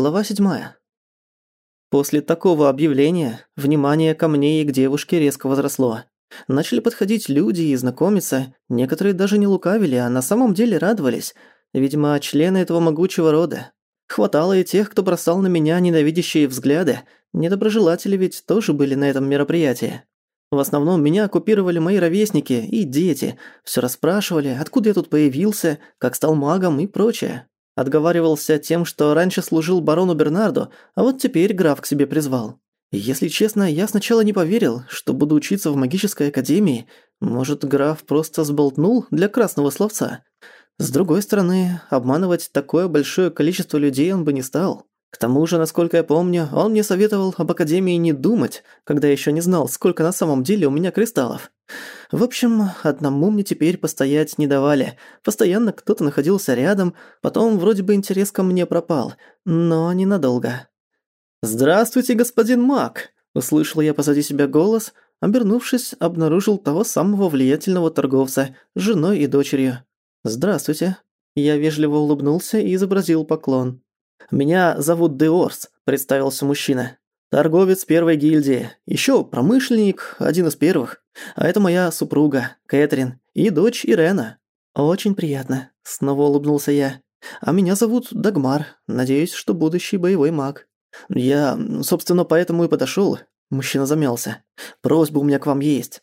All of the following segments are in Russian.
Глава 7. После такого объявления внимание ко мне и к девушке резко возросло. Начали подходить люди и знакомиться, некоторые даже не лукавили, а на самом деле радовались. Видимо, члены этого могучего рода. Хватало и тех, кто бросал на меня ненавидящие взгляды. Недоброжелатели ведь тоже были на этом мероприятии. В основном меня оккупировали мои ровесники и дети. Всё расспрашивали, откуда я тут появился, как стал магом и прочее. Отговаривался тем, что раньше служил барону Бернарду, а вот теперь граф к себе призвал. Если честно, я сначала не поверил, что буду учиться в магической академии. Может, граф просто сболтнул для красного словца. С другой стороны, обманывать такое большое количество людей он бы не стал. К тому же, насколько я помню, он мне советовал об Академии не думать, когда я ещё не знал, сколько на самом деле у меня кристаллов. В общем, одному мне теперь постоять не давали. Постоянно кто-то находился рядом, потом вроде бы интерес ко мне пропал, но ненадолго. «Здравствуйте, господин Мак!» – услышал я позади себя голос, обернувшись, обнаружил того самого влиятельного торговца с женой и дочерью. «Здравствуйте». Я вежливо улыбнулся и изобразил поклон. «Меня зовут Деорс», – представился мужчина. «Торговец первой гильдии. Ещё промышленник, один из первых. А это моя супруга, Кэтрин, и дочь Ирена». «Очень приятно», – снова улыбнулся я. «А меня зовут Дагмар. Надеюсь, что будущий боевой маг». «Я, собственно, поэтому и подошёл». Мужчина замялся. «Просьба у меня к вам есть».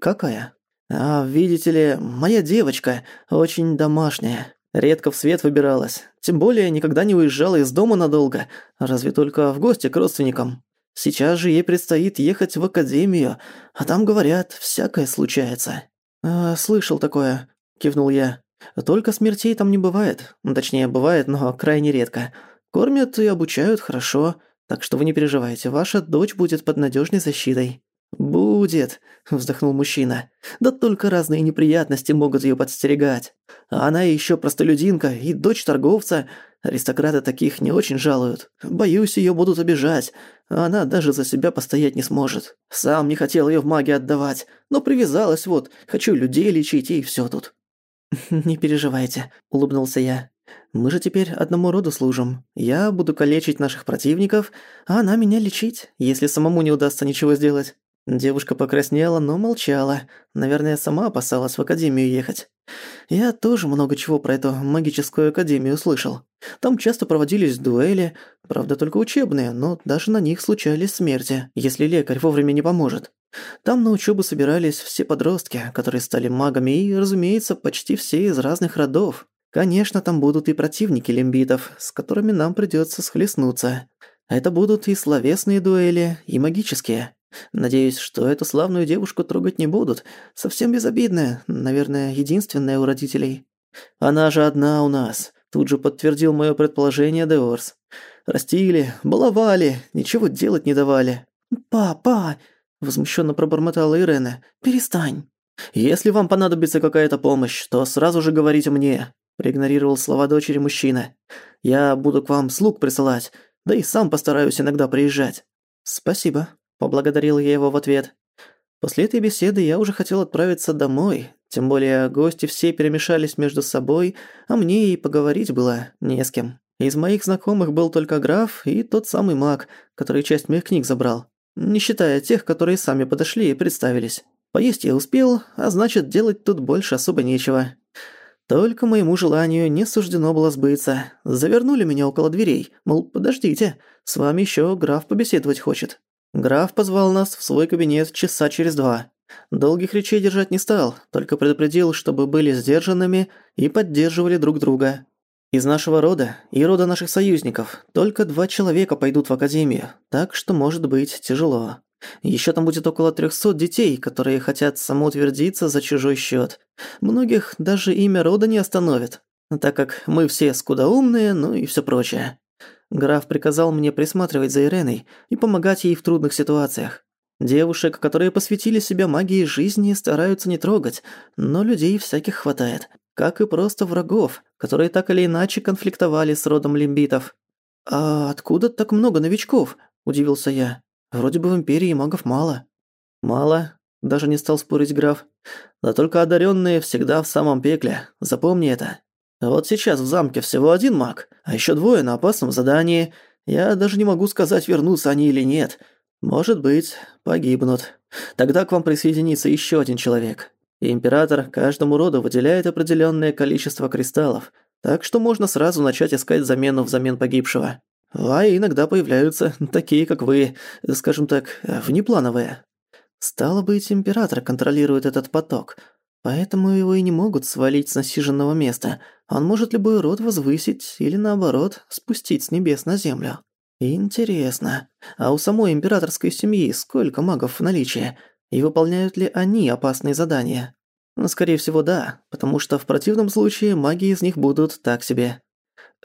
«Какая?» «А, видите ли, моя девочка очень домашняя. Редко в свет выбиралась. Тем более никогда не уезжала из дома надолго, разве только в гости к родственникам. Сейчас же ей предстоит ехать в академию, а там, говорят, всякое случается. «А, «Слышал такое», – кивнул я. «Только смертей там не бывает. Точнее, бывает, но крайне редко. Кормят и обучают хорошо, так что вы не переживайте, ваша дочь будет под надежной защитой». «Будет», – вздохнул мужчина. «Да только разные неприятности могут ее подстерегать. Она еще простолюдинка и дочь торговца. Аристократы таких не очень жалуют. Боюсь, ее будут обижать. Она даже за себя постоять не сможет. Сам не хотел ее в маги отдавать, но привязалась вот. Хочу людей лечить и все тут». «Не переживайте», – улыбнулся я. «Мы же теперь одному роду служим. Я буду калечить наших противников, а она меня лечить, если самому не удастся ничего сделать». Девушка покраснела, но молчала. Наверное, сама опасалась в академию ехать. Я тоже много чего про эту магическую академию слышал. Там часто проводились дуэли, правда только учебные, но даже на них случались смерти, если лекарь вовремя не поможет. Там на учебу собирались все подростки, которые стали магами и, разумеется, почти все из разных родов. Конечно, там будут и противники лимбитов, с которыми нам придётся схлестнуться. Это будут и словесные дуэли, и магические. Надеюсь, что эту славную девушку трогать не будут. Совсем безобидная, наверное, единственная у родителей. Она же одна у нас. Тут же подтвердил моё предположение Деорс. Растили, баловали, ничего делать не давали. «Папа!» – возмущенно пробормотала Ирена. «Перестань!» «Если вам понадобится какая-то помощь, то сразу же говорите мне», – проигнорировал слова дочери мужчина. «Я буду к вам слуг присылать, да и сам постараюсь иногда приезжать». «Спасибо», Поблагодарил я его в ответ. После этой беседы я уже хотел отправиться домой, тем более гости все перемешались между собой, а мне и поговорить было не с кем. Из моих знакомых был только граф и тот самый маг, который часть моих книг забрал. Не считая тех, которые сами подошли и представились. Поесть я успел, а значит, делать тут больше особо нечего. Только моему желанию не суждено было сбыться. Завернули меня около дверей, мол, подождите, с вами еще граф побеседовать хочет. Граф позвал нас в свой кабинет часа через два. Долгих речей держать не стал, только предупредил, чтобы были сдержанными и поддерживали друг друга. Из нашего рода и рода наших союзников только два человека пойдут в академию, так что может быть тяжело. Ещё там будет около трехсот детей, которые хотят самоутвердиться за чужой счёт. Многих даже имя рода не остановит, так как мы все скудоумные, ну и всё прочее. Граф приказал мне присматривать за Иреной и помогать ей в трудных ситуациях. Девушек, которые посвятили себя магии жизни, стараются не трогать, но людей всяких хватает, как и просто врагов, которые так или иначе конфликтовали с родом лимбитов. «А откуда так много новичков?» – удивился я. «Вроде бы в Империи магов мало». «Мало», – даже не стал спорить граф. «Да только одаренные всегда в самом пекле, запомни это. Вот сейчас в замке всего один маг, а еще двое на опасном задании. Я даже не могу сказать, вернутся они или нет. Может быть, погибнут. Тогда к вам присоединится еще один человек. И император каждому роду выделяет определенное количество кристаллов, так что можно сразу начать искать замену взамен погибшего. А иногда появляются такие, как вы, скажем так, внеплановые. Стало быть, император контролирует этот поток, поэтому его и не могут свалить с насиженного места. Он может любой род возвысить или, наоборот, спустить с небес на землю. Интересно, а у самой императорской семьи сколько магов в наличии? И выполняют ли они опасные задания? Ну, скорее всего, да, потому что в противном случае маги из них будут так себе.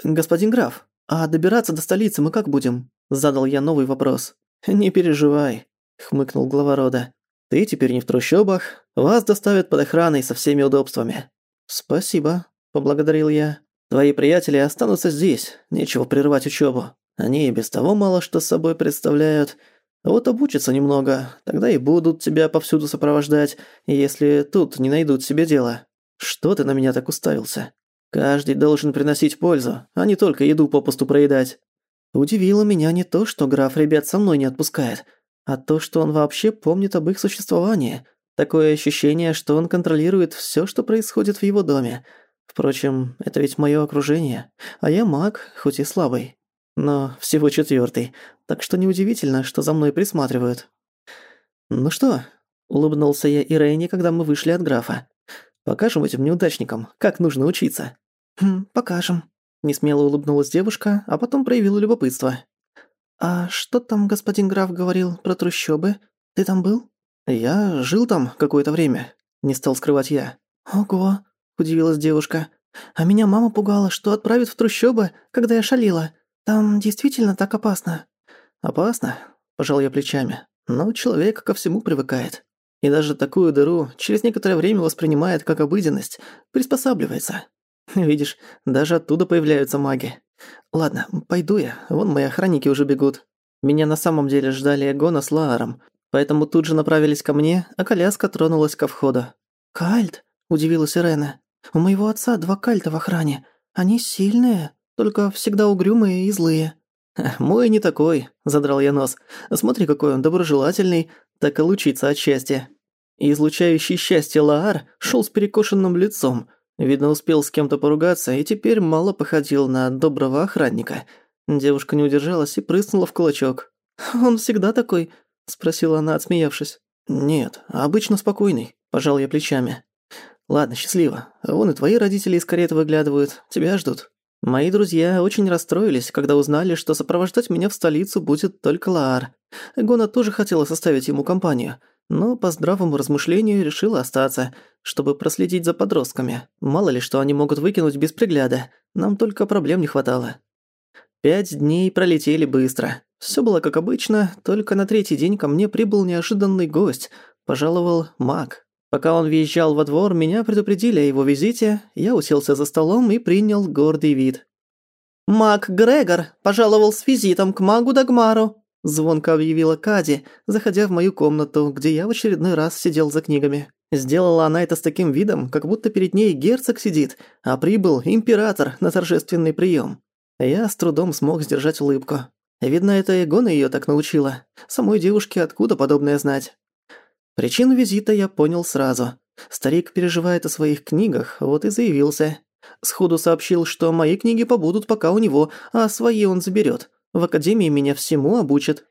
«Господин граф, а добираться до столицы мы как будем?» Задал я новый вопрос. «Не переживай», — хмыкнул глава рода. «Ты теперь не в трущобах, вас доставят под охраной со всеми удобствами». «Спасибо», — поблагодарил я. «Твои приятели останутся здесь, нечего прерывать учебу. Они и без того мало что с собой представляют. Вот обучатся немного, тогда и будут тебя повсюду сопровождать, если тут не найдут себе дела. Что ты на меня так уставился? Каждый должен приносить пользу, а не только еду попусту проедать. Удивило меня не то, что граф ребят со мной не отпускает, а то, что он вообще помнит об их существовании. Такое ощущение, что он контролирует всё, что происходит в его доме. Впрочем, это ведь моё окружение, а я маг, хоть и слабый но всего четвёртый, так что неудивительно, что за мной присматривают. «Ну что?» – улыбнулся я Ирэйне, когда мы вышли от графа. «Покажем этим неудачникам, как нужно учиться». «Хм, покажем», – несмело улыбнулась девушка, а потом проявила любопытство. «А что там господин граф говорил про трущобы? Ты там был?» «Я жил там какое-то время», – не стал скрывать я. «Ого», – удивилась девушка. «А меня мама пугала, что отправит в трущобы, когда я шалила. «Там действительно так опасно?» «Опасно?» – пожал я плечами. «Но человек ко всему привыкает. И даже такую дыру через некоторое время воспринимает как обыденность, приспосабливается. Видишь, даже оттуда появляются маги. Ладно, пойду я, вон мои охранники уже бегут. Меня на самом деле ждали Эгона с Лааром, поэтому тут же направились ко мне, а коляска тронулась ко входу. «Кальт?» – удивилась Ирена. «У моего отца два кальта в охране. Они сильные?» Только всегда угрюмые и злые». «Мой не такой», — задрал я нос. «Смотри, какой он доброжелательный, так и лучится от счастья». излучающий счастье Лаар шел с перекошенным лицом. Видно, успел с кем-то поругаться и теперь мало походил на доброго охранника. Девушка не удержалась и прыснула в кулачок. «Он всегда такой?» – спросила она, отсмеявшись. «Нет, обычно спокойный», – пожал я плечами. «Ладно, счастливо. Вон и твои родители из кареты выглядывают, тебя ждут». Мои друзья очень расстроились, когда узнали, что сопровождать меня в столицу будет только Лаар. Гона тоже хотела составить ему компанию, но по здравому размышлению решила остаться, чтобы проследить за подростками. Мало ли, что они могут выкинуть без пригляда. Нам только проблем не хватало. Пять дней пролетели быстро. Всё было как обычно, только на третий день ко мне прибыл неожиданный гость. Пожаловал маг. Пока он въезжал во двор, меня предупредили о его визите, я уселся за столом и принял гордый вид. «Маг Грегор пожаловал с визитом к магу Дагмару», – звонко объявила Кади, заходя в мою комнату, где я в очередной раз сидел за книгами. Сделала она это с таким видом, как будто перед ней герцог сидит, а прибыл император на торжественный прием. Я с трудом смог сдержать улыбку. Видно, это Эгона ее так научила. Самой девушке откуда подобное знать? Причину визита я понял сразу. Старик переживает о своих книгах, вот и заявился. Сходу сообщил, что мои книги побудут пока у него, а свои он заберет. В академии меня всему обучат.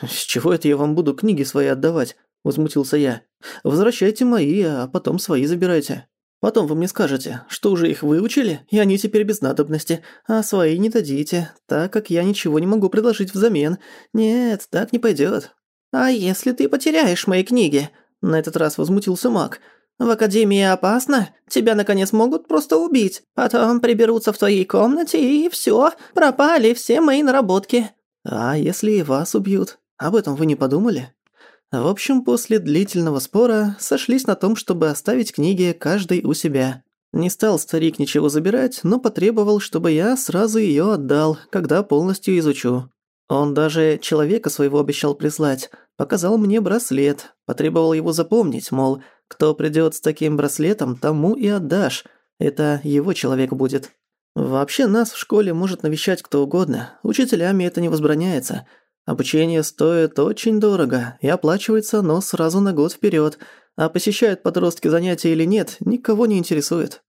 «С чего это я вам буду книги свои отдавать?» – возмутился я. «Возвращайте мои, а потом свои забирайте. Потом вы мне скажете, что уже их выучили, и они теперь без надобности, а свои не дадите, так как я ничего не могу предложить взамен. Нет, так не пойдет. «А если ты потеряешь мои книги?» На этот раз возмутился маг. «В Академии опасно. Тебя, наконец, могут просто убить. Потом приберутся в твоей комнате, и все, пропали все мои наработки». «А если и вас убьют? Об этом вы не подумали?» В общем, после длительного спора сошлись на том, чтобы оставить книги каждый у себя. Не стал старик ничего забирать, но потребовал, чтобы я сразу её отдал, когда полностью изучу. Он даже человека своего обещал прислать, показал мне браслет, потребовал его запомнить, мол, кто придёт с таким браслетом, тому и отдашь. Это его человек будет. Вообще нас в школе может навещать кто угодно. Учителями это не возбраняется. Обучение стоит очень дорого и оплачивается, но сразу на год вперед. А посещают подростки занятия или нет, никого не интересует.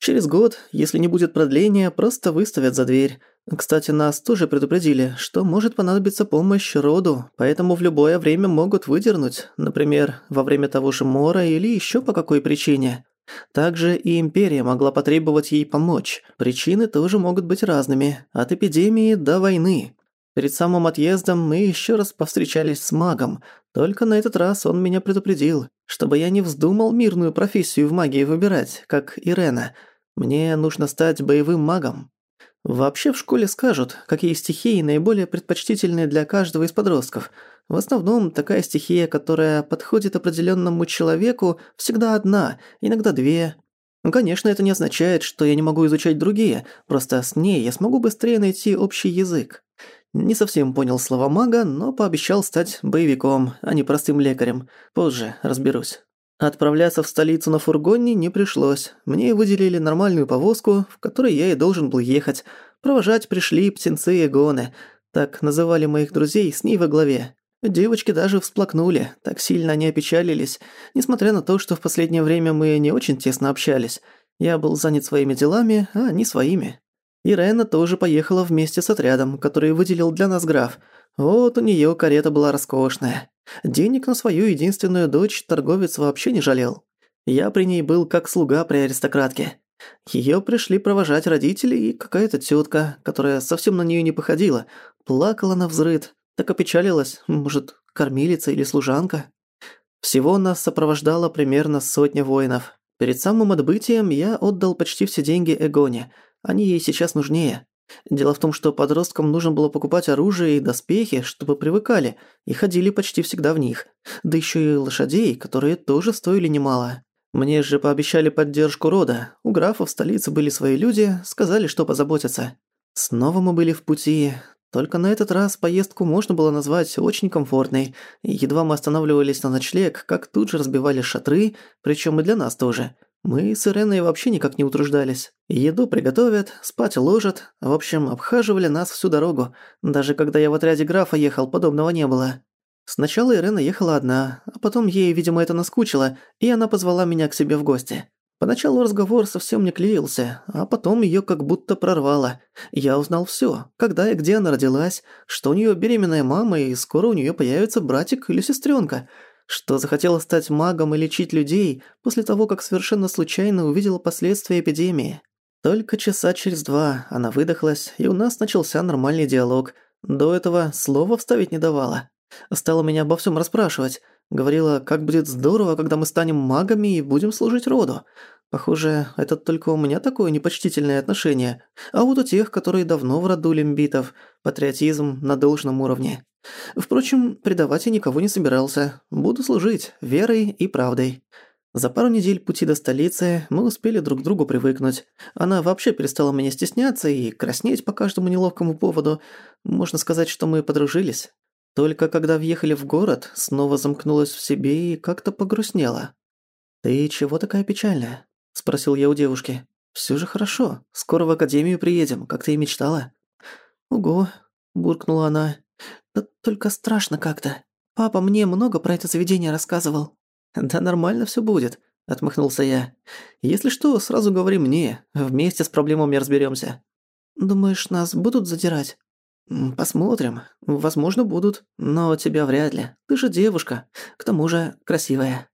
Через год, если не будет продления, просто выставят за дверь. Кстати, нас тоже предупредили, что может понадобиться помощь роду, поэтому в любое время могут выдернуть, например, во время того же мора или еще по какой причине. Также и Империя могла потребовать ей помочь. Причины тоже могут быть разными, от эпидемии до войны. Перед самым отъездом мы еще раз повстречались с магом, только на этот раз он меня предупредил, чтобы я не вздумал мирную профессию в магии выбирать, как Ирена. Мне нужно стать боевым магом. Вообще в школе скажут, какие стихии наиболее предпочтительны для каждого из подростков. В основном такая стихия, которая подходит определенному человеку, всегда одна, иногда две. Конечно, это не означает, что я не могу изучать другие, просто с ней я смогу быстрее найти общий язык. Не совсем понял слова мага, но пообещал стать боевиком, а не простым лекарем. Позже разберусь. Отправляться в столицу на фургоне не пришлось. Мне выделили нормальную повозку, в которой я и должен был ехать. Провожать пришли птенцы и гоны. Так называли моих друзей с ней во главе. Девочки даже всплакнули, так сильно они опечалились, несмотря на то, что в последнее время мы не очень тесно общались. Я был занят своими делами, а они своими. Ирена тоже поехала вместе с отрядом, который выделил для нас граф. Вот у неё карета была роскошная. Денег на свою единственную дочь торговец вообще не жалел. Я при ней был как слуга при аристократке. Её пришли провожать родители и какая-то тётка, которая совсем на неё не походила, плакала на взрыд, так опечалилась, может, кормилица или служанка. Всего нас сопровождало примерно сотня воинов. Перед самым отбытием я отдал почти все деньги Эгоне, они ей сейчас нужнее. Дело в том, что подросткам нужно было покупать оружие и доспехи, чтобы привыкали, и ходили почти всегда в них. Да еще и лошадей, которые тоже стоили немало. Мне же пообещали поддержку рода. У графа в столице были свои люди, сказали, что позаботятся. Снова мы были в пути. Только на этот раз поездку можно было назвать очень комфортной. Едва мы останавливались на ночлег, как тут же разбивали шатры, причем и для нас тоже. Мы с Иреной вообще никак не утруждались. Еду приготовят, спать уложат. В общем, обхаживали нас всю дорогу. Даже когда я в отряде графа ехал, подобного не было. Сначала Ирена ехала одна, а потом ей, видимо, это наскучило, и она позвала меня к себе в гости. Поначалу разговор совсем не клеился, а потом её как будто прорвало. Я узнал всё, когда и где она родилась, что у неё беременная мама и скоро у неё появится братик или сестрёнка – что захотела стать магом и лечить людей после того, как совершенно случайно увидела последствия эпидемии. Только часа через два она выдохлась, и у нас начался нормальный диалог. До этого слова вставить не давала. Стала меня обо всем расспрашивать. Говорила, как будет здорово, когда мы станем магами и будем служить роду. Похоже, это только у меня такое непочтительное отношение. А вот у тех, которые давно в роду лимбитов, патриотизм на должном уровне. Впрочем, предавать я никого не собирался. Буду служить верой и правдой. За пару недель пути до столицы мы успели друг к другу привыкнуть. Она вообще перестала меня стесняться и краснеть по каждому неловкому поводу. Можно сказать, что мы подружились. Только когда въехали в город, снова замкнулась в себе и как-то погрустнела. «Ты чего такая печальная?» – спросил я у девушки. «Всё же хорошо. Скоро в академию приедем, как ты и мечтала». «Ого», – буркнула она. Да только страшно как-то. Папа мне много про это заведение рассказывал. Да нормально всё будет, отмахнулся я. Если что, сразу говори мне, вместе с проблемами разберёмся. Думаешь, нас будут задирать? Посмотрим. Возможно, будут, но тебя вряд ли. Ты же девушка, к тому же красивая.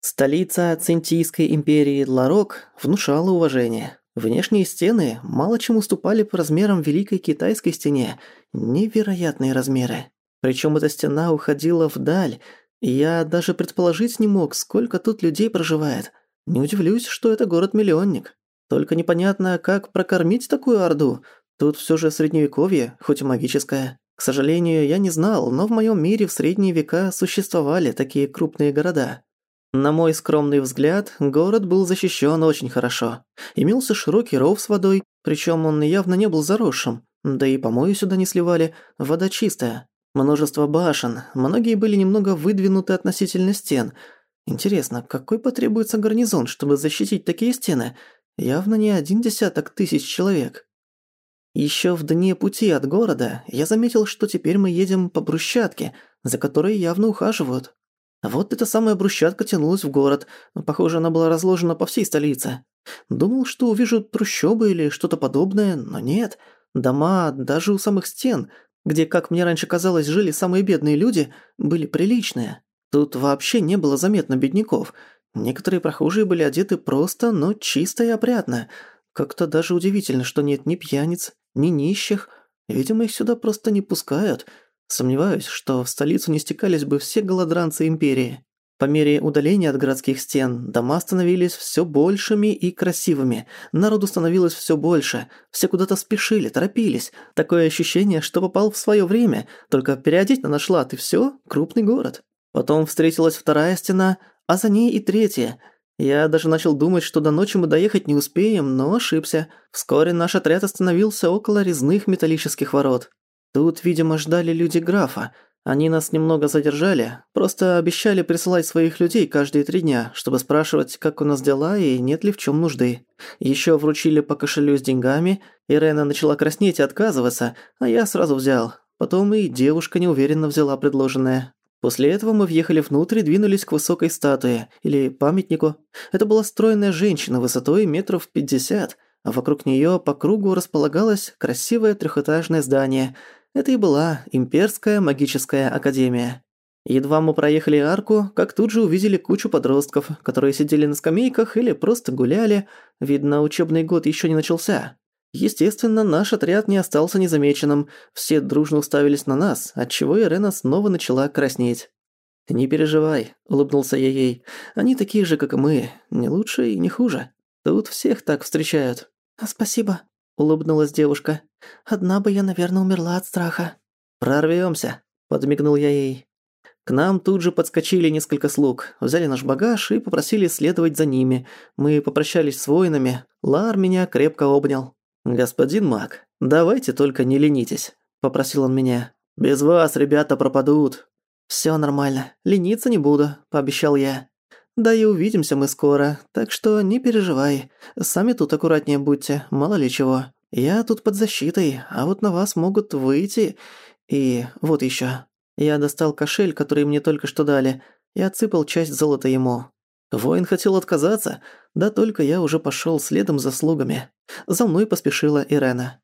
Столица Центийской империи Ларок внушала уважение. Внешние стены мало чем уступали по размерам Великой Китайской стене. Невероятные размеры. Причем эта стена уходила вдаль, я даже предположить не мог, сколько тут людей проживает. Не удивлюсь, что это город-миллионник. Только непонятно, как прокормить такую орду. Тут все же средневековье, хоть и магическое. К сожалению, я не знал, но в моем мире в средние века существовали такие крупные города. На мой скромный взгляд, город был защищен очень хорошо. Имелся широкий ров с водой, причем он явно не был заросшим. Да и помои сюда не сливали, вода чистая. Множество башен, многие были немного выдвинуты относительно стен. Интересно, какой потребуется гарнизон, чтобы защитить такие стены? Явно не один десяток тысяч человек. Ещё в дне пути от города я заметил, что теперь мы едем по брусчатке, за которой явно ухаживают. Вот эта самая брусчатка тянулась в город, похоже, она была разложена по всей столице. Думал, что увижу трущобы или что-то подобное, но нет. Дома даже у самых стен, где, как мне раньше казалось, жили самые бедные люди, были приличные. Тут вообще не было заметно бедняков. Некоторые прохожие были одеты просто, но чисто и опрятно. Как-то даже удивительно, что нет ни пьяниц, ни нищих. Видимо, их сюда просто не пускают. Сомневаюсь, что в столицу не стекались бы все голодранцы Империи. По мере удаления от городских стен дома становились все большими и красивыми, народу становилось все больше, все куда-то спешили, торопились. Такое ощущение, что попал в свое время, только переодеть на наш лад и все, крупный город. Потом встретилась вторая стена, а за ней и третья. Я даже начал думать, что до ночи мы доехать не успеем, но ошибся. Вскоре наш отряд остановился около резных металлических ворот. Тут, видимо, ждали люди графа. Они нас немного задержали, просто обещали присылать своих людей каждые три дня, чтобы спрашивать, как у нас дела и нет ли в чем нужды. Еще вручили по кошелю с деньгами, Ирена начала краснеть и отказываться, а я сразу взял. Потом и девушка неуверенно взяла предложенное. После этого мы въехали внутрь и двинулись к высокой статуе, или памятнику. Это была стройная женщина высотой метров пятьдесят, а вокруг неё по кругу располагалось красивое трехэтажное здание. Это и была Имперская магическая академия. Едва мы проехали арку, как тут же увидели кучу подростков, которые сидели на скамейках или просто гуляли. Видно, учебный год ещё не начался. Естественно, наш отряд не остался незамеченным, все дружно уставились на нас, отчего Ирена снова начала краснеть. «Не переживай», — улыбнулся я ей, — «они такие же, как и мы, не лучше и не хуже. Тут всех так встречают». «А спасибо», — улыбнулась девушка. «Одна бы я, наверное, умерла от страха». «Прорвёмся», — подмигнул я ей. К нам тут же подскочили несколько слуг, взяли наш багаж и попросили следовать за ними. Мы попрощались с воинами, Лар меня крепко обнял. «Господин маг, давайте только не ленитесь», – попросил он меня. «Без вас ребята пропадут». «Всё нормально, лениться не буду», – пообещал я. «Да и увидимся мы скоро, так что не переживай. Сами тут аккуратнее будьте, мало ли чего. Я тут под защитой, а вот на вас могут выйти. И вот ещё». Я достал кошель, который мне только что дали, и отсыпал часть золота ему. Воин хотел отказаться, да только я уже пошёл следом за слугами. За мной поспешила Ирена.